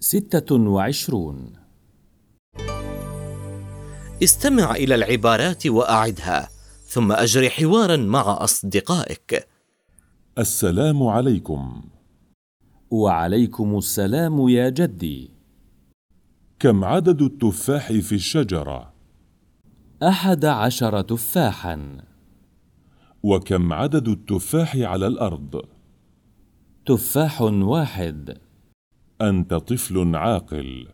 ستة وعشرون. استمع إلى العبارات وأعدها ثم أجر حوارا مع أصدقائك. السلام عليكم. وعليكم السلام يا جدي. كم عدد التفاح في الشجرة؟ أحد عشر تفاحا. وكم عدد التفاح على الأرض؟ تفاح واحد. أنت طفل عاقل.